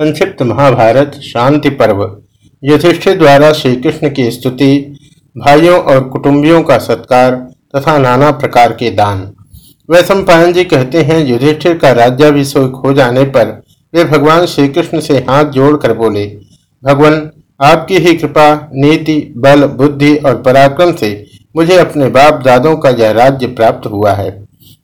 संक्षिप्त महाभारत, शांति पर्व। युधिष्ठिर द्वारा श्री कृष्ण की स्तुति, भाइयों और कुटुंबियों का सत्कार तथा नाना प्रकार के दान। वैश्व पायन जी कहते हैं, युधिष्ठिर का राज्याभिषेक हो जाने पर वे भगवान श्री कृष्ण से हाथ जोड़कर बोले, भगवान, आपकी ही कृपा, नीति, बल, बुद्धि और पराक्रम से मुझे अपने बाप दादों का यह राज्य प्राप्त हुआ है।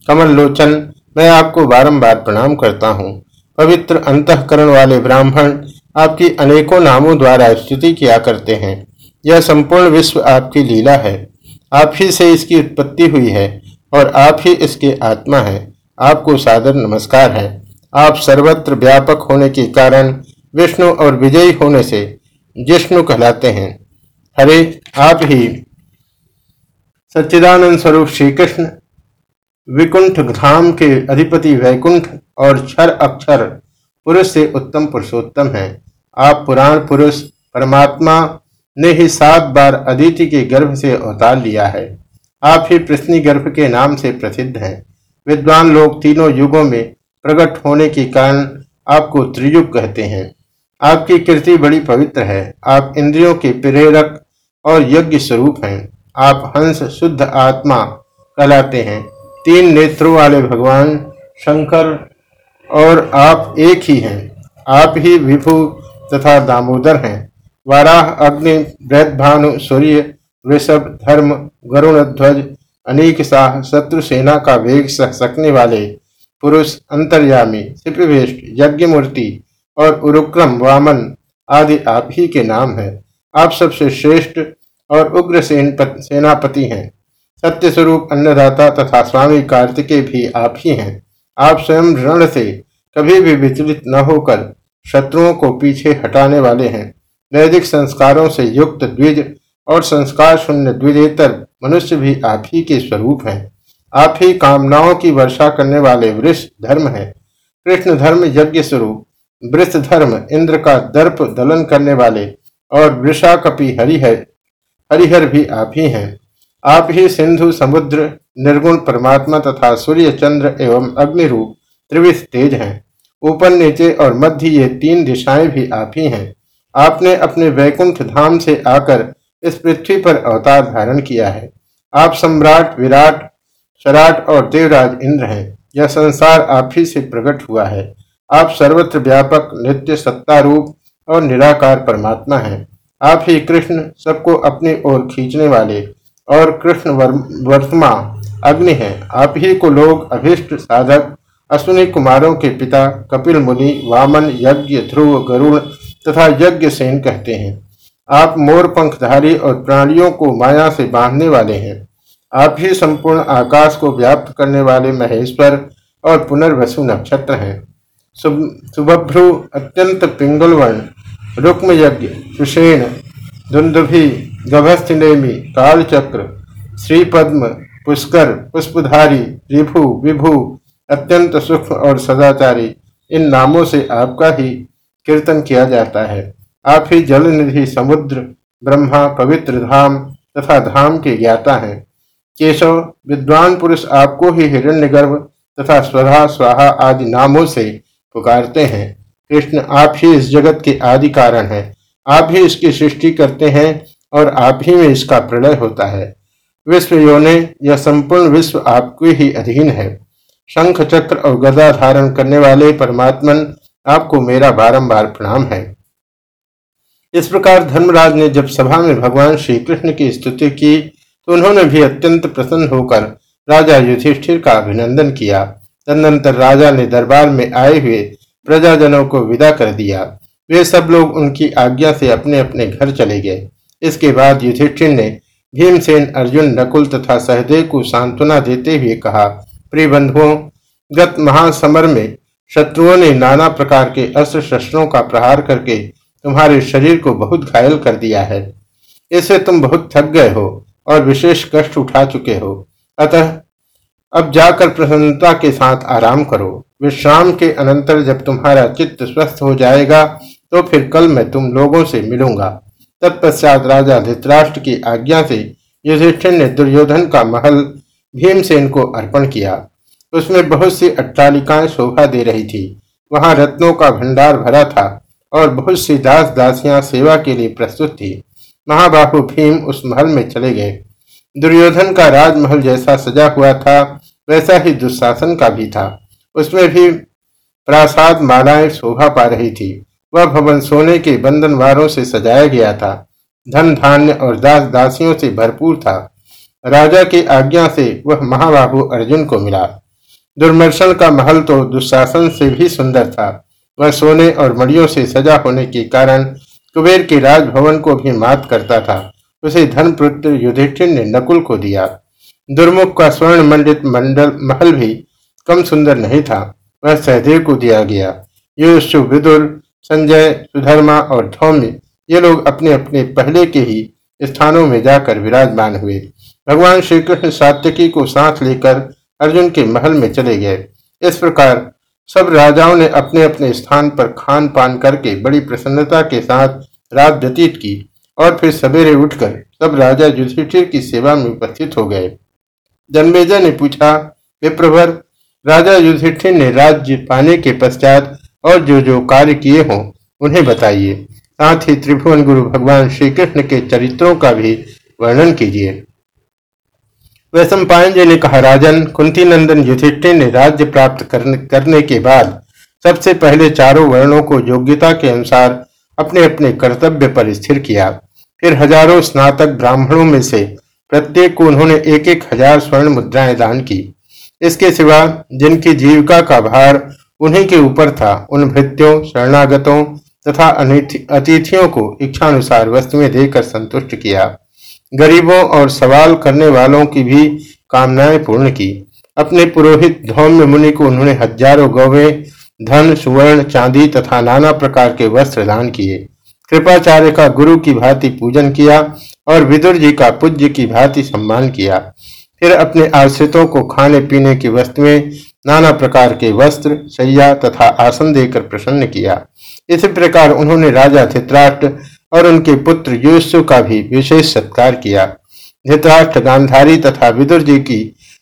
कमल लोचन, मैं आपको बारंबार प्रणाम करता हूँ। पवित्र अंतकरण वाले ब्राह्मण आपकी अनेकों नामों द्वारा स्तुति किया करते हैं। यह संपूर्ण विश्व आपकी लीला है। आप ही से इसकी उत्पत्ति हुई है और आप ही इसके आत्मा है। आपको सादर नमस्कार है। आप सर्वत्र व्यापक होने के कारण, विष्णु और विजयी होने से जिष्णु कहलाते हैं। हरे, आप ही सच्चिदानंद स्वरूप श्री कृष्ण विकुंठ धाम के अधिपति वैकुंठ और क्षर अक्षर, पुरुष से उत्तम पुरुषोत्तम है। आप पुराण पुरुष, परमात्मा ने ही सात बार अदिति के गर्भ से अवतार लिया है। आप ही प्रश्नि गर्भ के नाम से प्रसिद्ध हैं। विद्वान लोग तीनों युगों में प्रकट होने के कारण आपको त्रियुग कहते हैं। आपकी कृति बड़ी पवित्र है। आप इंद्रियों के प्रेरक और यज्ञ स्वरूप हैं। आप हंस शुद्ध आत्मा कहलाते हैं। तीन नेत्रों वाले भगवान शंकर और आप एक ही हैं। आप ही विभु तथा दामोदर हैं। वाराह, अग्नि भानु, सूर्य, वृषभ, धर्म गरुण ध्वज, अनेक साह, शत्रु सेना का वेग सह सकने वाले पुरुष, अंतर्यामी सिपवेष्ट यज्ञ मूर्ति और उरुक्रम, वामन आदि आप ही के नाम हैं। आप सबसे श्रेष्ठ और उग्र सेनापति हैं। सत्य स्वरूप अन्नदाता तथा स्वामी कार्तिकेय भी आप ही हैं। आप स्वयं ऋण से कभी भी विचलित न होकर शत्रुओं को पीछे हटाने वाले हैं। वैदिक संस्कारों से युक्त द्विज और संस्कार शून्य द्विजेतर मनुष्य भी आप ही के स्वरूप हैं। आप ही कामनाओं की वर्षा करने वाले वृक्ष धर्म है। कृष्ण धर्म यज्ञ स्वरूप, वृष धर्म इंद्र का दर्प दलन करने वाले और वृषा कपि हरिहर हरिहर भी आप ही हैं। आप ही सिंधु, समुद्र निर्गुण परमात्मा तथा सूर्य, चंद्र एवं अग्नि रूप त्रिविश तेज हैं। ऊपर, नीचे और मध्य ये तीन दिशाएँ भी आप ही हैं। आपने अपने वैकुंठ धाम से आकर इस पृथ्वी पर अवतार धारण किया है। आप सम्राट, विराट, सराट और देवराज इंद्र हैं। यह संसार आप ही से प्रकट हुआ है। आप सर्वत्र व्यापक, नित्य सत्ता रूप और निराकार परमात्मा हैं। आप ही कृष्ण सबको अपनी ओर खींचने वाले और कृष्ण वर्तमा अग्नि है। आप ही को लोग अभिष्ट साधक, अश्विनी कुमारों के पिता, कपिल मुनि, वामन, यज्ञ, ध्रुव, गरुण तथा यज्ञ सेन कहते हैं। आप मोर पंखधारी और प्राणियों को माया से बांधने वाले हैं। आप ही संपूर्ण आकाश को व्याप्त करने वाले महेश्वर और पुनर्वसु नक्षत्र हैं। सुभभ्रु अत्यंत पिंगलवर्ण रुक्म यज्ञ सुषेण धुंधुभी गभस्थिनेमी, कालचक्र, श्रीपद्म पुष्कर, पुष्पधारी, रिभु, विभु, अत्यंत सूक्ष्म और सदाचारी, इन नामों से आपका ही कीर्तन किया जाता है। आप ही जल निधि समुद्र, ब्रह्मा, पवित्र धाम तथा धाम के ज्ञाता हैं। केशव, विद्वान पुरुष आपको ही हिरण्यगर्भ तथा स्वधा, स्वाहा आदि नामों से पुकारते हैं। कृष्ण आप ही इस जगत के आदि कारण हैं। आप ही इसकी सृष्टि करते हैं और आप ही में इसका प्रलय होता है। विश्व योने यह संपूर्ण विश्व आपके ही अधीन है। शंख चक्र और गदा धारण करने वाले परमात्मन, आपको मेरा बारंबार प्रणाम है। इस प्रकार धर्मराज ने जब सभा में भगवान श्री कृष्ण की स्तुति की तो उन्होंने भी अत्यंत प्रसन्न होकर राजा युधिष्ठिर का अभिनंदन किया। तदनंतर राजा ने दरबार में आए हुए प्रजाजनों को विदा कर दिया। वे सब लोग उनकी आज्ञा से अपने अपने घर चले गए। इसके बाद युधिष्ठिर ने भीमसेन अर्जुन नकुल तथा सहदेव को सांत्वना देते हुए कहा, प्रिय बंधुओं, गत महासमर में शत्रुओं ने नाना प्रकार के अस्त्र शस्त्रों का प्रहार करके तुम्हारे शरीर को बहुत घायल कर दिया है। इससे तुम बहुत थक गए हो और विशेष कष्ट उठा चुके हो। अतः अब जाकर प्रसन्नता के साथ आराम करो। विश्राम के अनंतर जब तुम्हारा चित्त स्वस्थ हो जाएगा तो फिर कल मैं तुम लोगों से मिलूँगा। तत्पश्चात राजा धृतराष्ट्र की आज्ञा से युधिष्ठिर ने दुर्योधन का महल भीमसेन को अर्पण किया। उसमें बहुत सी अट्टालिकाएँ शोभा दे रही थी। वहाँ रत्नों का भंडार भरा था और बहुत सी दास दासियाँ सेवा के लिए प्रस्तुत थी। महाबाहु भीम उस महल में चले गए। दुर्योधन का राजमहल जैसा सजा हुआ था, वैसा ही दुशासन का भी था। उसमें भी प्रासाद मालाएँ शोभा पा रही थी। वह भवन सोने के बंधनवारों से सजाया गया था। धन धान्य और दास दासियों से भरपूर था। राजा की आज्ञा से वह महाबाबू अर्जुन को मिला। दुर्मर्शन का महल तो दुशासन से भी सुंदर था। वह सोने और मड़ियों से सजा होने के कारण कुबेर के राजभवन को भी मात करता था। उसे धनपुत्र युधिष्ठिर ने नकुल को दिया। दुर्मुख का स्वर्ण मंडित मंडल महल भी कम सुंदर नहीं था। वह सहदेव को दिया गया। युष्टु विदुर संजय, सुधर्मा और धौम्य ये लोग अपने अपने पहले के ही स्थानों में जाकर विराजमान हुए। भगवान श्री कृष्ण सात्यकी को साथ लेकर अर्जुन के महल में चले गए। इस प्रकार सब राजाओं ने अपने अपने स्थान पर खान पान करके बड़ी प्रसन्नता के साथ रात व्यतीत की और फिर सवेरे उठकर सब राजा युधिष्ठिर की सेवा में उपस्थित हो गए। जन्मेजय ने पूछा, विप्रभर, राजा युधिष्ठिर ने राज्य पाने के पश्चात और जो जो कार्य किए हों, उन्हें बताइए। साथ ही त्रिभुवन गुरु भगवान श्री कृष्ण के चरित्रों का भी वर्णन कीजिए। वैश्व पायन जी ने कहा, राजन कुंती नंदन युधिष्ठिर ने राज्य प्राप्त करने के बाद सबसे पहले चारों वर्णों को योग्यता के अनुसार अपने अपने कर्तव्य पर स्थिर किया। फिर हज़ारों स्नातक ब्राह्मणों में से प्रत्येक को उन्होंने एक एक हज़ार स्वर्ण मुद्राएँ दान की। इसके सिवा जिनकी जीविका का भार उन्हीं के ऊपर था। उन भृत्यों, शरणागतों तथा अतिथियों को इच्छानुसार वस्तुएँ देकर संतुष्ट किया। गरीबों और सवाल करने वालों की भी कामनाएँ पूर्ण की। अपने पुरोहित धौम्य मुनि को उन्होंने हज़ारों गौवे, धन, सुवर्ण, चांदी तथा नाना प्रकार के वस्त्र दान किए। कृपाचार्य का गुरु की भांति पूजन किया और विदुर जी का पूज्य की भांति सम्मान किया। फिर अपने आश्रितों को खाने पीने की वस्तुएँ नाना प्रकार के वस्त्र सैया तथा आसन देकर प्रसन्न किया। इसी प्रकार उन्होंने राजा धित्राष्ट्र और उनके पुत्र युसु का भी विशेष सत्कार किया। धित्राष्ट्र गांधारी तथा विदुर जी की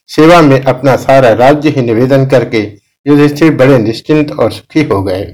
सेवा में अपना सारा राज्य ही निवेदन करके युधिष्ठिर बड़े निश्चिंत और सुखी हो गए।